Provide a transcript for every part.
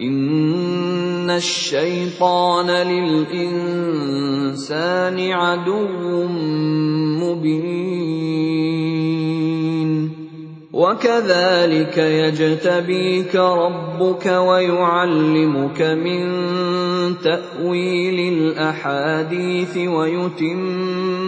إِنَّ الشَّيْطَانَ لِلْإِنسَانِ عَدُوٌّ مُّبِينٌ. وَكَذَٰلِكَ يَجْتَبِيكَ رَبُّكَ وَيُعَلِّمُكَ مِن تَأْوِيلِ الْأَحَادِيثِ وَيُتِمُّ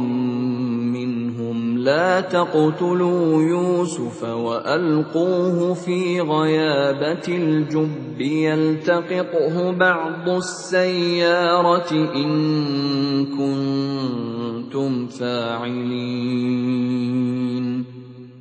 لَا تَقْتُلُوا يُوسُفَ وَأَلْقُوهُ فِي غَيَابَتِ الْجُبِّ يَلْتَقِطْهُ بَعْضُ السَّيَّارَةِ إِن كُنتُمْ فَاعِلِينَ.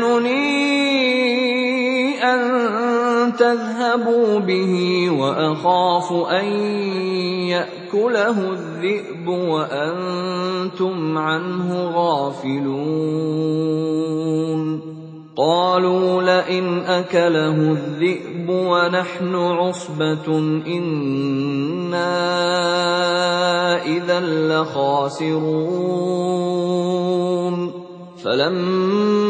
لَيَحْزُنُنِي أَن تَذْهَبُوا بِهِ وَأَخَافُ أَن يَأْكُلَهُ الذِّئْبُ وَأَنتُمْ عَنْهُ غَافِلُونَ قَالُوا لَئِنْ أَكَلَهُ الذِّئْبُ وَنَحْنُ عُصْبَةٌ إِنَّا إِذًا لَّخَاسِرُونَ فَلَمَّا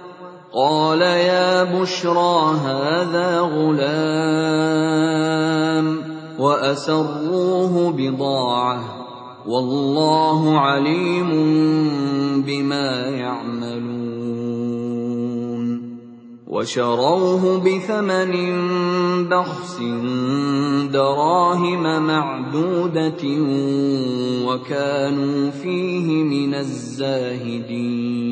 قال يا بشرى هذا غلام وأسروه بضاعة والله عليم بما يعملون وشروه بثمن بخس دراهم معدودة وكانوا فيه من الزاهدين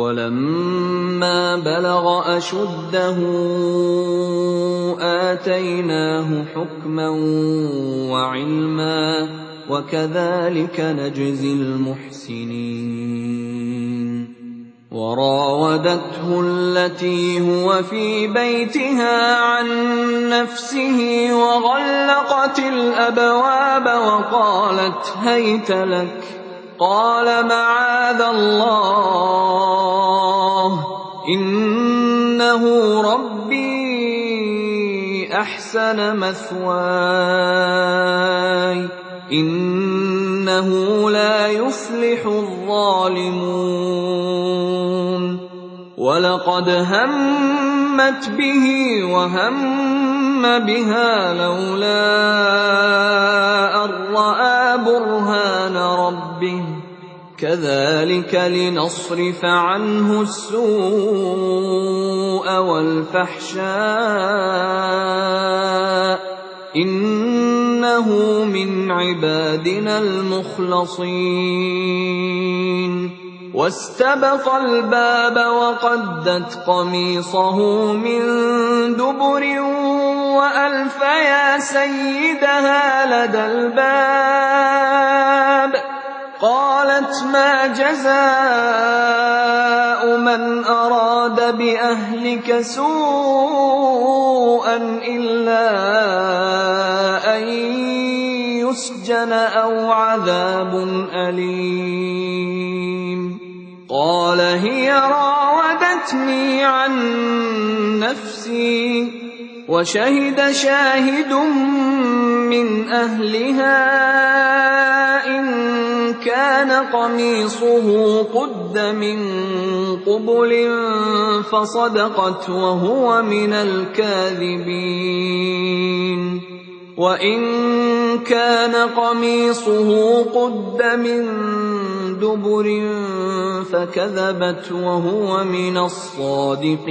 ولما بلغ أشده آتيناه حكما وعلما وكذلك نجزي المحسنين. وراودته التي هو في بيتها عن نفسه وغلقت الأبواب وقالت هيت لك قال معاذ الله إنه ربي أحسن مثواي إنه لا يفلح الظالمون ولقد همت به وهم بها لولا ان راى برهان ربه كذلك لنصرف عنه السوء والفحشاء انه من عبادنا المخلصين واستبق الباب وقدت قميصه من دبر وألف يا سيدها لدى الباب. قالت ما جزاء من أراد بأهلك سوءا إلا أن يسجن أو عذاب أليم. قال هي راودتني عن نفسي. وشهد شاهد من أهلها إن كان قميصه قد من قبل فصدقت وهو من الكاذبين. وإن كان قميصه قد من دبر فكذبت وهو من الصادقين.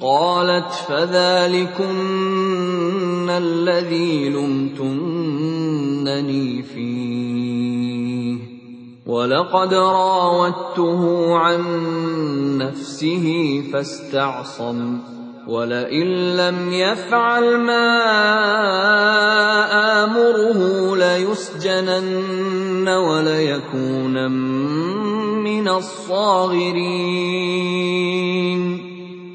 قالت فذلكن الذي لمتنني فيه. ولقد راودته عن نفسه فاستعصم. ولئن لم يفعل ما آمره ليسجنن وليكونن من الصاغرين.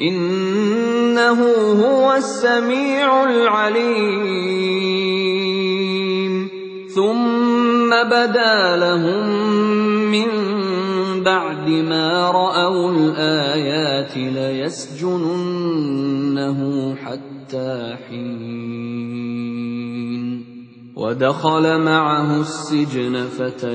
إنه هو السميع العليم. ثم بدا لهم من بعد ما رأوا الآيات ليسجننه حتى حين. ودخل معه السجن فتيان.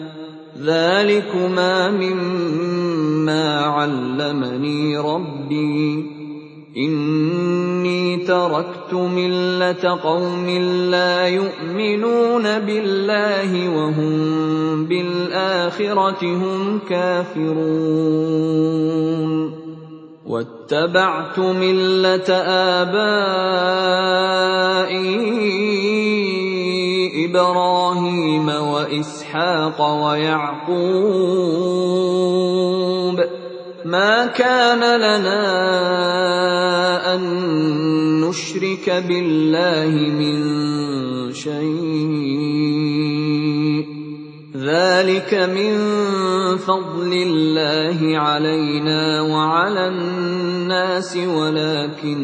ذلكما مما علمني ربي اني تركت مله قوم لا يؤمنون بالله وهم بالاخره هم كافرون واتبعت ملة آبائي إبراهيم وإسحاق ويعقوب. ما كان لنا أن نشرك بالله من شيء. ذلك من فضل الله علينا وعلى الناس ولكن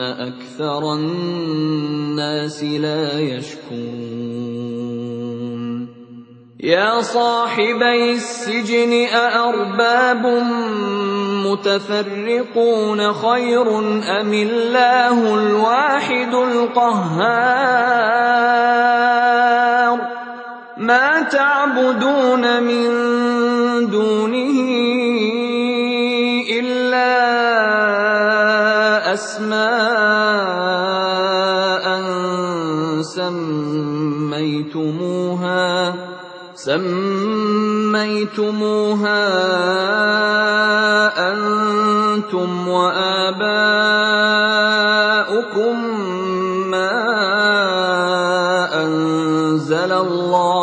أكثر الناس لا يشكرون يا صاحبي السجن أأرباب متفرقون خير أم الله الواحد القهار ما تعبدون من دونه إلا أسماء سميتموها أنتم وآباؤكم ما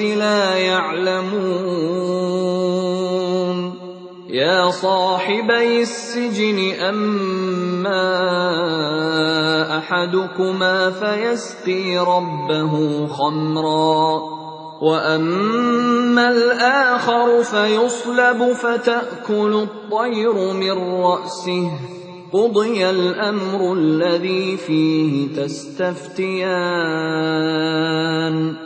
لا يعلمون. يا صاحبي السجن أما أحدكما فيسقي ربه خمرا. وأما الآخر فيصلب فتأكل الطير من رأسه. قضي الأمر الذي فيه تستفتيان.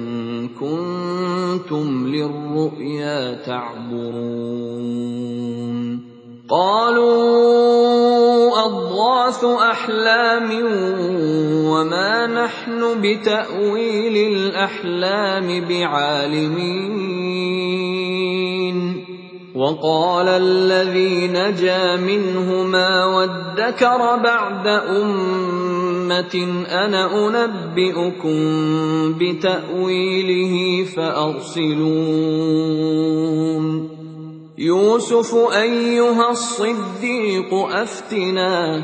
كنتم للرؤيا تعبرون. قالوا أضغاث أحلام وما نحن بتأويل الأحلام بعالمين. وقال الذي نجا منهما وادكر بعد أمة أنا انبئكم بتاويله فارسلون يوسف ايها الصديق افتنا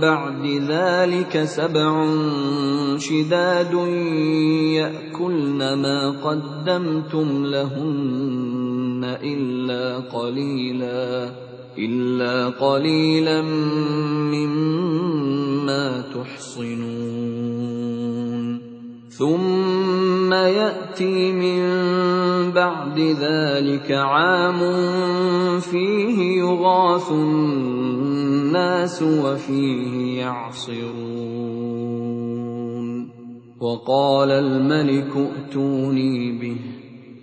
بعد ذلك سبع شداد يأكلن ما قدمتم لهن إلا قليلا إلا قليلا مما تحصنون. ثم يأتي من بعد ذلك عام فيه يغاث الناس وفيه يعصرون. وقال الملك ائتوني به.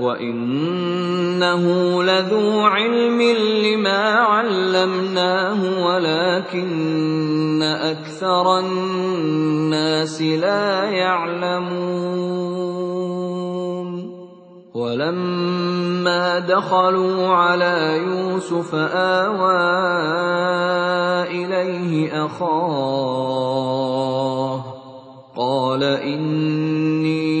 وانه لذو علم لما علمناه ولكن أكثر الناس لا يعلمون ولما دخلوا على يوسف اوى اليه اخاه قال اني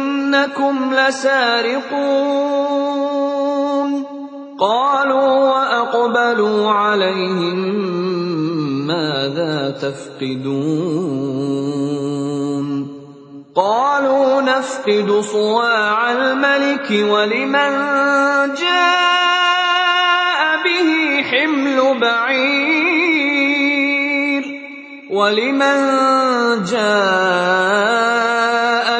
إنكم لسارقون. قالوا وأقبلوا عليهم ماذا تفقدون. قالوا نفقد صواع الملك ولمن جاء به حمل بعير. ولمن جاء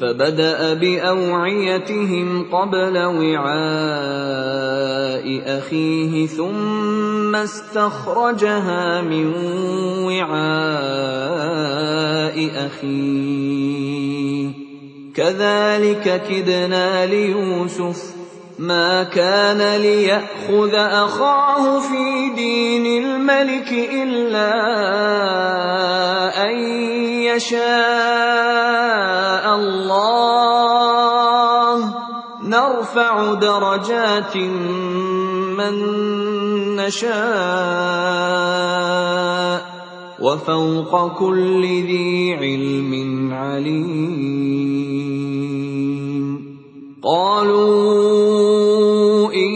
فبدأ بأوعيتهم قبل وعاء أخيه ثم استخرجها من وعاء أخيه. كذلك كدنا ليوسف ما كان ليأخذ أخاه في دين الملك إلا أن يشاء الله. نرفع درجات من نشاء وفوق كل ذي علم عليم. قالوا إن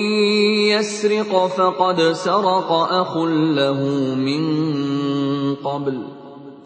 يسرق فقد سرق أخ له من قبل.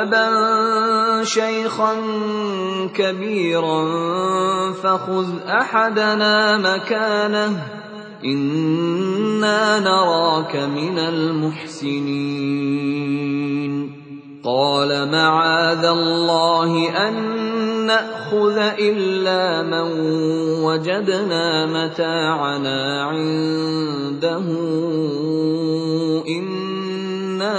أبا شيخا كبيرا فخذ أحدنا مكانه إنا نراك من المحسنين. قال معاذ الله أن نأخذ إلا من وجدنا متاعنا عنده إنا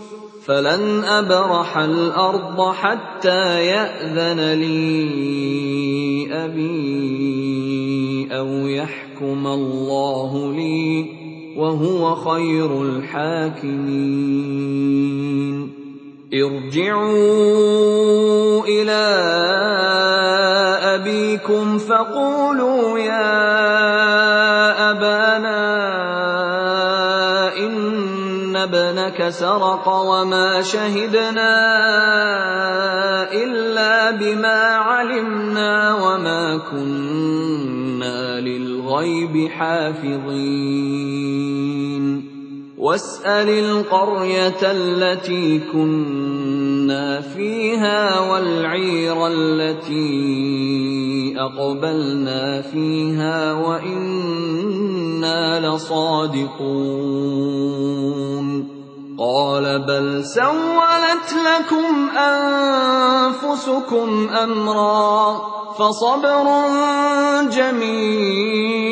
فلن أبرح الأرض حتى يأذن لي أبي أو يحكم الله لي وهو خير الحاكمين. ارجعوا إلى أبيكم فقولوا يا أبانا ابنك سرق وما شهدنا إلا بما علمنا وما كنا للغيب حافظين. واسأل القرية التي كنا فيها والعير التي اقبلنا فيها وأنا لصادقون قال بل سولت لكم انفسكم امرا فصبر جميل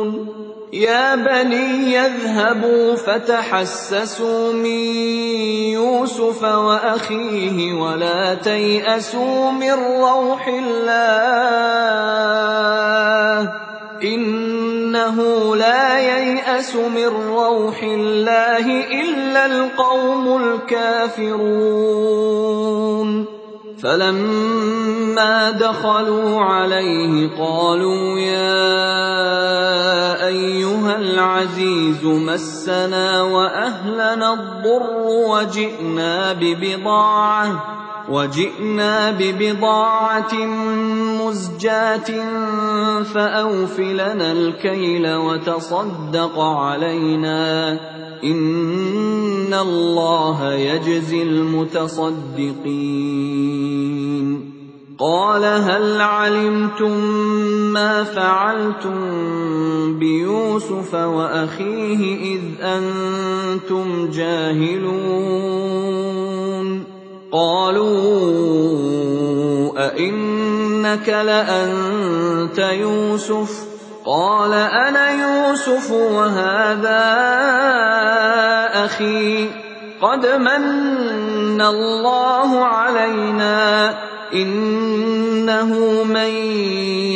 يا بني يذهبوا فتحسسوا من يوسف وأخيه ولا تيأسوا من روح الله إنه لا ييأس من روح الله إلا القوم الكافرون. فلما دخلوا عليه قالوا يا أيها العزيز مسنا وأهلنا الضر وجئنا ببضاعة وجئنا ببضاعة مزجاة فأوف لنا الكيل وتصدق علينا إن الله يجزي المتصدقين قال هل علمتم ما فعلتم بيوسف وأخيه إذ أنتم جاهلون؟ قالوا أئنك لأنت يوسف؟ قال أنا يوسف وهذا أخي قد من الله علينا. إنه من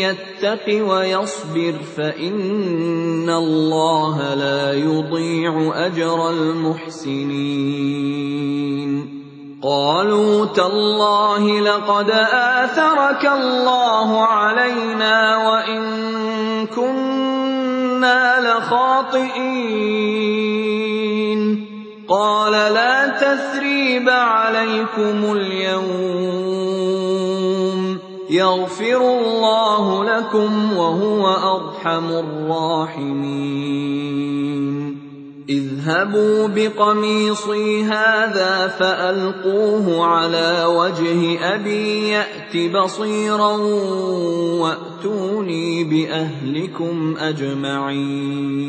يتق ويصبر فإن الله لا يضيع أجر المحسنين. قالوا تالله لقد آثرك الله علينا وإن كنا لخاطئين. قال لا تثريب عليكم اليوم. يغفر الله لكم وهو أرحم الراحمين. اذهبوا بقميصي هذا فألقوه على وجه أبي يأت بصيرا وأتوني بأهلكم أجمعين.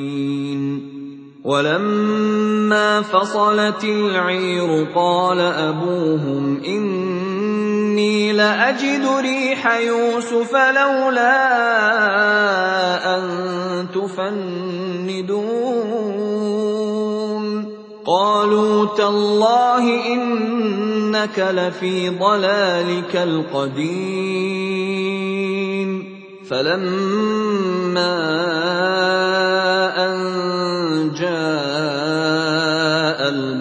ولما فصلت العير قال أبوهم إني لأجد ريح يوسف لولا أن تفندون. قالوا تالله إنك لفي ضلالك القديم. فلما أن جاء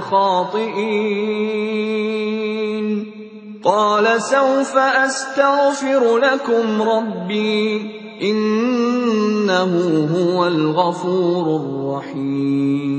خاطئين قال سوف استغفر لكم ربي انه هو الغفور الرحيم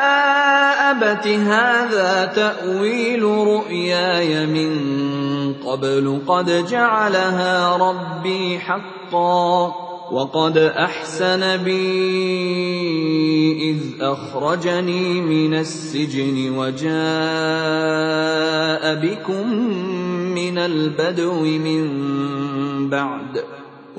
ابت هذا تاويل رؤياي من قبل قد جعلها ربي حقا وقد احسن بي اذ اخرجني من السجن وجاء بكم من البدو من بعد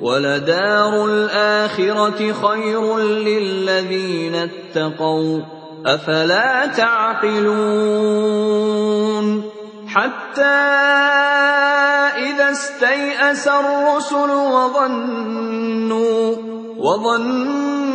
ولدار الاخره خير للذين اتقوا أفلا تعقلون حتى إذا استيأس الرسل وظنوا وظنوا